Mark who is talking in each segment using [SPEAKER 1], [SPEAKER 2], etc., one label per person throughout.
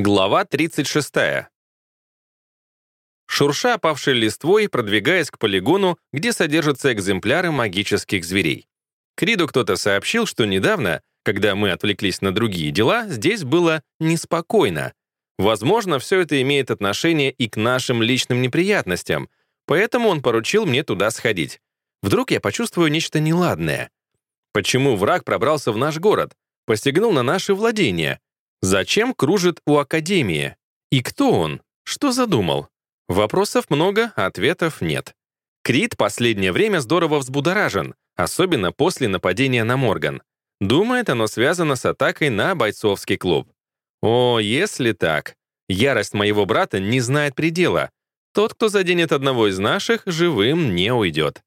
[SPEAKER 1] Глава 36. Шурша опавшей листвой, продвигаясь к полигону, где содержатся экземпляры магических зверей. Криду кто-то сообщил, что недавно, когда мы отвлеклись на другие дела, здесь было неспокойно. Возможно, все это имеет отношение и к нашим личным неприятностям, поэтому он поручил мне туда сходить. Вдруг я почувствую нечто неладное. Почему враг пробрался в наш город, посягнул на наши владения — Зачем кружит у Академии? И кто он? Что задумал? Вопросов много, ответов нет. Крит последнее время здорово взбудоражен, особенно после нападения на Морган. Думает, оно связано с атакой на бойцовский клуб. О, если так. Ярость моего брата не знает предела. Тот, кто заденет одного из наших, живым не уйдет.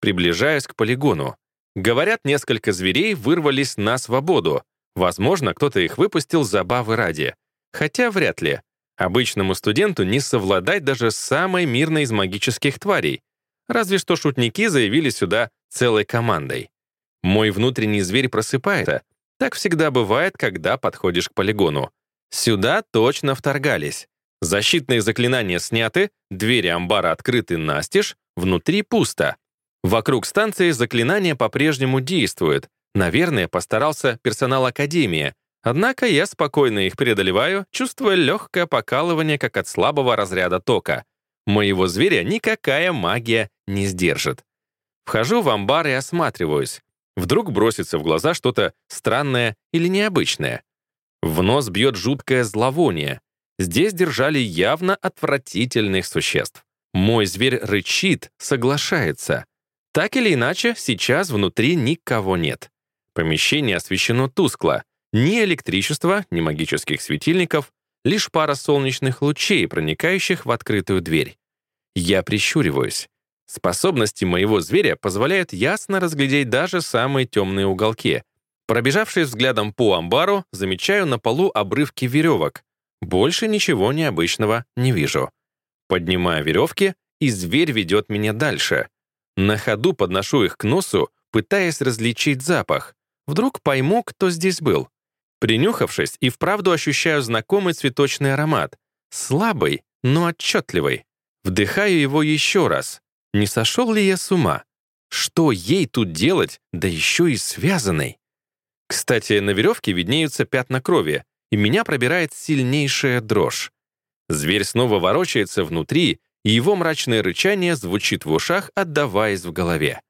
[SPEAKER 1] Приближаюсь к полигону. Говорят, несколько зверей вырвались на свободу. Возможно, кто-то их выпустил забавы ради. Хотя вряд ли. Обычному студенту не совладать даже с самой мирной из магических тварей. Разве что шутники заявили сюда целой командой. Мой внутренний зверь просыпается. Так всегда бывает, когда подходишь к полигону. Сюда точно вторгались. Защитные заклинания сняты, двери амбара открыты настежь, внутри пусто. Вокруг станции заклинания по-прежнему действуют, Наверное, постарался персонал Академии, однако я спокойно их преодолеваю, чувствуя легкое покалывание, как от слабого разряда тока. Моего зверя никакая магия не сдержит. Вхожу в амбар и осматриваюсь. Вдруг бросится в глаза что-то странное или необычное. В нос бьет жуткое зловоние. Здесь держали явно отвратительных существ. Мой зверь рычит, соглашается. Так или иначе, сейчас внутри никого нет. Помещение освещено тускло. Ни электричества, ни магических светильников, лишь пара солнечных лучей, проникающих в открытую дверь. Я прищуриваюсь. Способности моего зверя позволяют ясно разглядеть даже самые темные уголки. Пробежавшись взглядом по амбару, замечаю на полу обрывки веревок. Больше ничего необычного не вижу. Поднимаю веревки, и зверь ведет меня дальше. На ходу подношу их к носу, пытаясь различить запах. Вдруг пойму, кто здесь был. Принюхавшись, и вправду ощущаю знакомый цветочный аромат. Слабый, но отчетливый. Вдыхаю его еще раз. Не сошел ли я с ума? Что ей тут делать, да еще и связанной? Кстати, на веревке виднеются пятна крови, и меня пробирает сильнейшая дрожь. Зверь снова ворочается внутри, и его мрачное рычание звучит в ушах, отдаваясь в голове.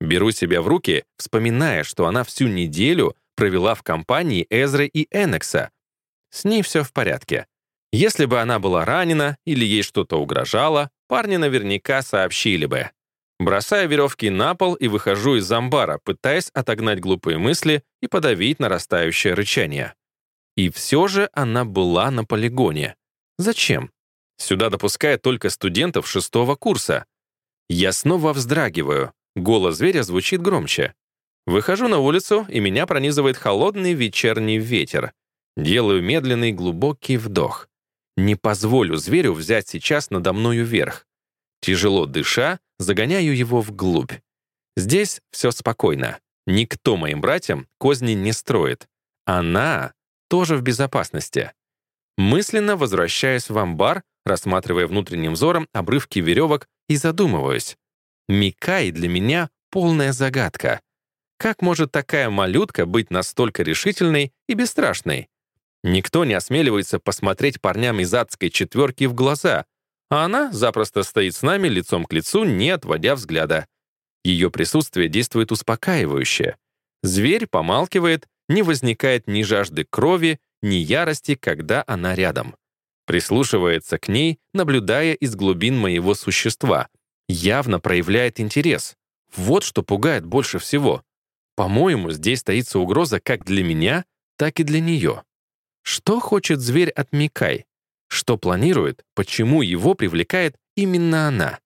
[SPEAKER 1] Беру себя в руки, вспоминая, что она всю неделю провела в компании Эзры и Энекса. С ней все в порядке. Если бы она была ранена или ей что-то угрожало, парни наверняка сообщили бы. Бросаю веревки на пол и выхожу из амбара, пытаясь отогнать глупые мысли и подавить нарастающее рычание. И все же она была на полигоне. Зачем? Сюда допускают только студентов шестого курса. Я снова вздрагиваю. Голос зверя звучит громче. Выхожу на улицу, и меня пронизывает холодный вечерний ветер. Делаю медленный глубокий вдох. Не позволю зверю взять сейчас надо мною верх. Тяжело дыша, загоняю его вглубь. Здесь все спокойно. Никто моим братьям козни не строит. Она тоже в безопасности. Мысленно возвращаюсь в амбар, рассматривая внутренним взором обрывки веревок и задумываюсь. Микай для меня полная загадка. Как может такая малютка быть настолько решительной и бесстрашной? Никто не осмеливается посмотреть парням из адской четверки в глаза, а она запросто стоит с нами лицом к лицу, не отводя взгляда. Ее присутствие действует успокаивающе. Зверь помалкивает, не возникает ни жажды крови, ни ярости, когда она рядом. Прислушивается к ней, наблюдая из глубин моего существа, явно проявляет интерес. Вот что пугает больше всего. По-моему, здесь таится угроза как для меня, так и для нее. Что хочет зверь от Микай? Что планирует? Почему его привлекает именно она?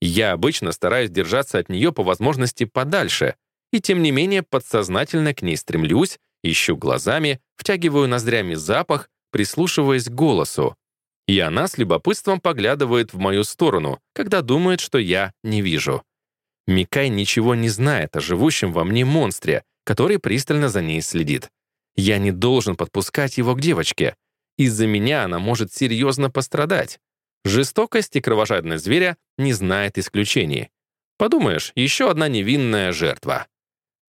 [SPEAKER 1] Я обычно стараюсь держаться от нее по возможности подальше, и тем не менее подсознательно к ней стремлюсь, ищу глазами, втягиваю ноздрями запах, прислушиваясь к голосу, и она с любопытством поглядывает в мою сторону, когда думает, что я не вижу. Микай ничего не знает о живущем во мне монстре, который пристально за ней следит. Я не должен подпускать его к девочке. Из-за меня она может серьезно пострадать. Жестокость и кровожадность зверя не знает исключений. Подумаешь, еще одна невинная жертва.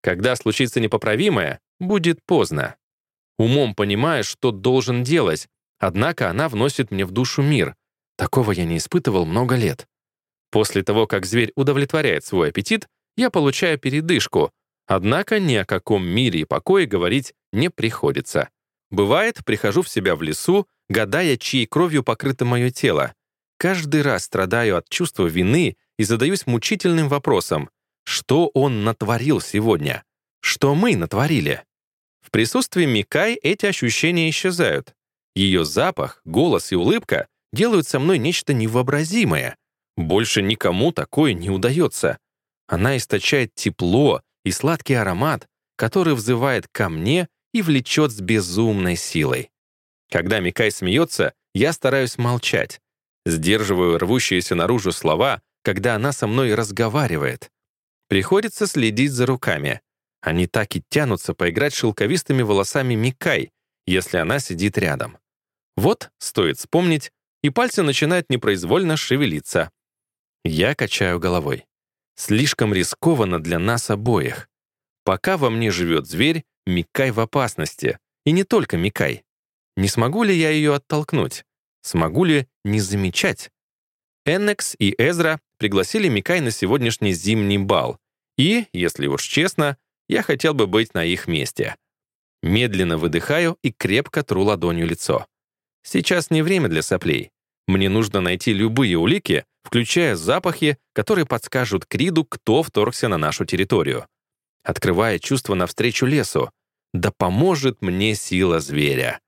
[SPEAKER 1] Когда случится непоправимое, будет поздно. Умом понимаешь, что должен делать, однако она вносит мне в душу мир. Такого я не испытывал много лет. После того, как зверь удовлетворяет свой аппетит, я получаю передышку, однако ни о каком мире и покое говорить не приходится. Бывает, прихожу в себя в лесу, гадая, чьей кровью покрыто мое тело. Каждый раз страдаю от чувства вины и задаюсь мучительным вопросом, что он натворил сегодня? Что мы натворили? В присутствии Микай эти ощущения исчезают. Ее запах, голос и улыбка делают со мной нечто невообразимое. Больше никому такое не удается. Она источает тепло и сладкий аромат, который взывает ко мне и влечет с безумной силой. Когда Микай смеется, я стараюсь молчать. Сдерживаю рвущиеся наружу слова, когда она со мной разговаривает. Приходится следить за руками. Они так и тянутся поиграть шелковистыми волосами Микай, если она сидит рядом. Вот, стоит вспомнить, и пальцы начинают непроизвольно шевелиться. Я качаю головой. Слишком рискованно для нас обоих. Пока во мне живет зверь, Микай в опасности. И не только Микай. Не смогу ли я ее оттолкнуть? Смогу ли не замечать? Эннекс и Эзра пригласили Микай на сегодняшний зимний бал. И, если уж честно, я хотел бы быть на их месте. Медленно выдыхаю и крепко тру ладонью лицо. Сейчас не время для соплей. Мне нужно найти любые улики, включая запахи, которые подскажут Криду, кто вторгся на нашу территорию. Открывая чувство навстречу лесу. Да поможет мне сила зверя.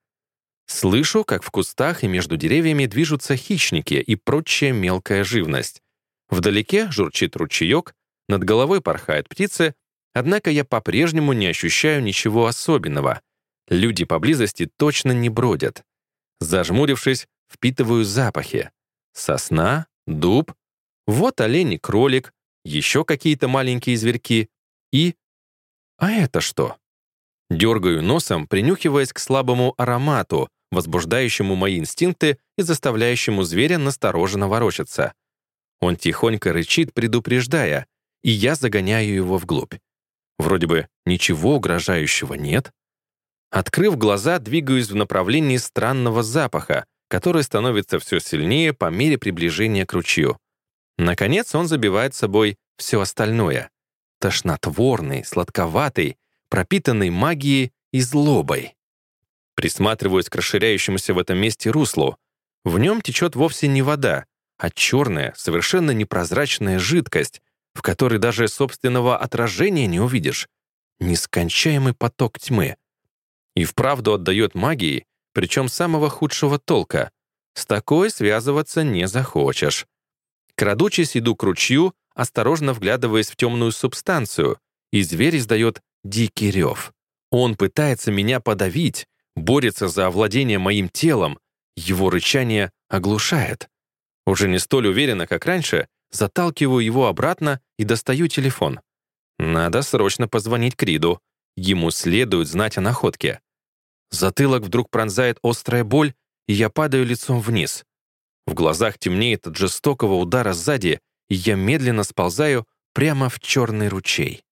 [SPEAKER 1] Слышу, как в кустах и между деревьями движутся хищники и прочая мелкая живность. Вдалеке журчит ручеек, над головой порхают птицы, Однако я по-прежнему не ощущаю ничего особенного. Люди поблизости точно не бродят. Зажмурившись, впитываю запахи. Сосна, дуб, вот олень и кролик, еще какие-то маленькие зверьки и... А это что? Дергаю носом, принюхиваясь к слабому аромату, возбуждающему мои инстинкты и заставляющему зверя настороженно ворочаться. Он тихонько рычит, предупреждая, и я загоняю его вглубь. Вроде бы ничего угрожающего нет. Открыв глаза, двигаюсь в направлении странного запаха, который становится все сильнее по мере приближения к ручью. Наконец он забивает собой все остальное. Тошнотворный, сладковатый, пропитанный магией и злобой. Присматриваюсь к расширяющемуся в этом месте руслу. В нем течет вовсе не вода, а черная, совершенно непрозрачная жидкость, в которой даже собственного отражения не увидишь. Нескончаемый поток тьмы. И вправду отдает магии, причем самого худшего толка. С такой связываться не захочешь. Крадучись, иду к ручью, осторожно вглядываясь в темную субстанцию, и зверь издает дикий рев. Он пытается меня подавить, борется за овладение моим телом, его рычание оглушает. Уже не столь уверенно, как раньше, заталкиваю его обратно и достаю телефон. Надо срочно позвонить Криду. Ему следует знать о находке. Затылок вдруг пронзает острая боль, и я падаю лицом вниз. В глазах темнеет от жестокого удара сзади, и я медленно сползаю прямо в черный ручей.